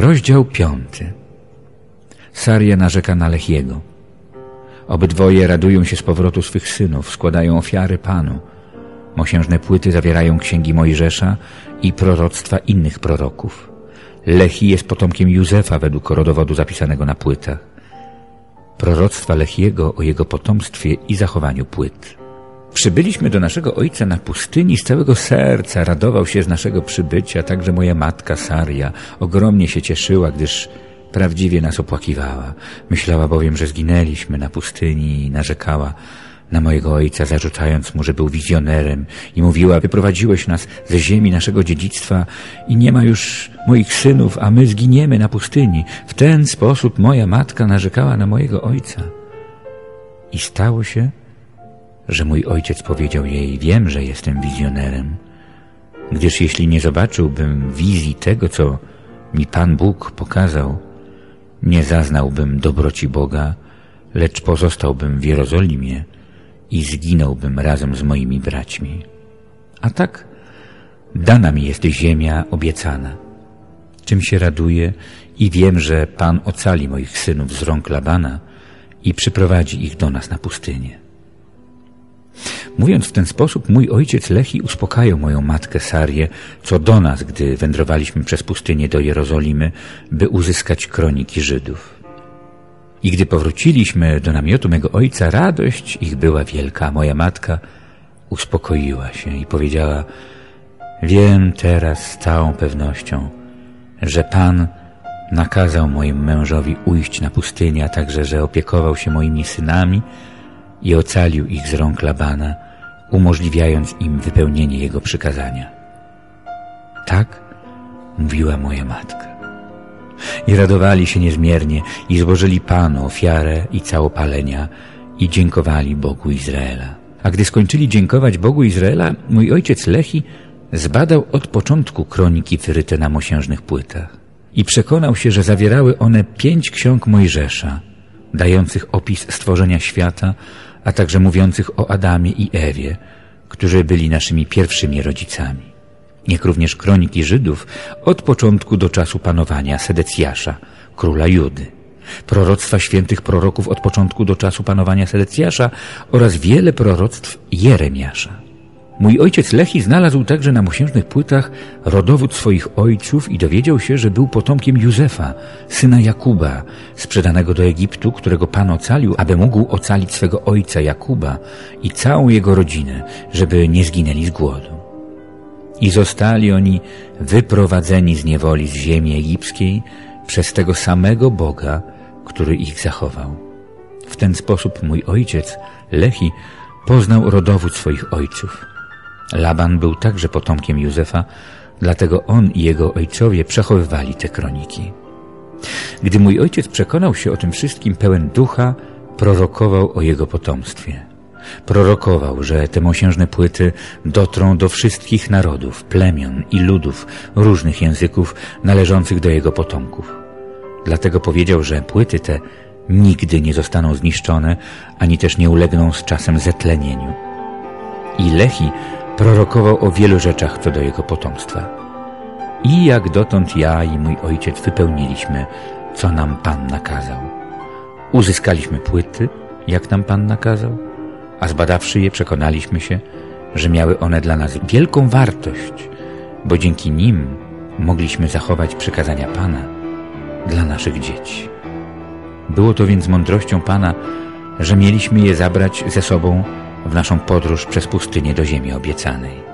Rozdział piąty. Saria narzeka na Lechiego. Obydwoje radują się z powrotu swych synów, składają ofiary Panu. Mosiężne płyty zawierają księgi Mojżesza i proroctwa innych proroków. Lechi jest potomkiem Józefa według rodowodu zapisanego na płytach. Proroctwa Lechiego o jego potomstwie i zachowaniu płyt. Przybyliśmy do naszego ojca na pustyni z całego serca, radował się z naszego przybycia, także moja matka Saria ogromnie się cieszyła, gdyż prawdziwie nas opłakiwała. Myślała bowiem, że zginęliśmy na pustyni i narzekała na mojego ojca, zarzucając mu, że był wizjonerem i mówiła, wyprowadziłeś nas ze ziemi naszego dziedzictwa i nie ma już moich synów, a my zginiemy na pustyni. W ten sposób moja matka narzekała na mojego ojca. I stało się, że mój ojciec powiedział jej, wiem, że jestem wizjonerem, gdyż jeśli nie zobaczyłbym wizji tego, co mi Pan Bóg pokazał, nie zaznałbym dobroci Boga, lecz pozostałbym w Jerozolimie i zginąłbym razem z moimi braćmi. A tak dana mi jest ziemia obiecana, czym się raduję i wiem, że Pan ocali moich synów z rąk Labana i przyprowadzi ich do nas na pustynię. Mówiąc w ten sposób, mój ojciec Lechi uspokajał moją matkę Sarię, co do nas, gdy wędrowaliśmy przez pustynię do Jerozolimy, by uzyskać kroniki Żydów. I gdy powróciliśmy do namiotu mego ojca, radość ich była wielka, moja matka uspokoiła się i powiedziała Wiem teraz z całą pewnością, że Pan nakazał moim mężowi ujść na pustynię, a także, że opiekował się moimi synami i ocalił ich z rąk Labana, umożliwiając im wypełnienie jego przykazania. Tak mówiła moja matka. I radowali się niezmiernie i złożyli Panu ofiarę i całopalenia i dziękowali Bogu Izraela. A gdy skończyli dziękować Bogu Izraela, mój ojciec Lechi zbadał od początku kroniki wyryte na mosiężnych płytach i przekonał się, że zawierały one pięć ksiąg Mojżesza, dających opis stworzenia świata, a także mówiących o Adamie i Ewie, którzy byli naszymi pierwszymi rodzicami. Niech również kroniki Żydów od początku do czasu panowania Sedecjasza, króla Judy, proroctwa świętych proroków od początku do czasu panowania Sedecjasza oraz wiele proroctw Jeremiasza. Mój ojciec Lechi znalazł także na mosiężnych płytach rodowód swoich ojców i dowiedział się, że był potomkiem Józefa, syna Jakuba, sprzedanego do Egiptu, którego Pan ocalił, aby mógł ocalić swego ojca Jakuba i całą jego rodzinę, żeby nie zginęli z głodu. I zostali oni wyprowadzeni z niewoli z ziemi egipskiej przez tego samego Boga, który ich zachował. W ten sposób mój ojciec, Lechi, poznał rodowód swoich ojców. Laban był także potomkiem Józefa, dlatego on i jego ojcowie przechowywali te kroniki. Gdy mój ojciec przekonał się o tym wszystkim pełen ducha, prorokował o jego potomstwie. Prorokował, że te mosiężne płyty dotrą do wszystkich narodów, plemion i ludów różnych języków należących do jego potomków. Dlatego powiedział, że płyty te nigdy nie zostaną zniszczone, ani też nie ulegną z czasem zetlenieniu. I Lehi prorokował o wielu rzeczach co do jego potomstwa. I jak dotąd ja i mój ojciec wypełniliśmy, co nam Pan nakazał. Uzyskaliśmy płyty, jak nam Pan nakazał, a zbadawszy je przekonaliśmy się, że miały one dla nas wielką wartość, bo dzięki nim mogliśmy zachować przykazania Pana dla naszych dzieci. Było to więc mądrością Pana, że mieliśmy je zabrać ze sobą w naszą podróż przez pustynię do ziemi obiecanej.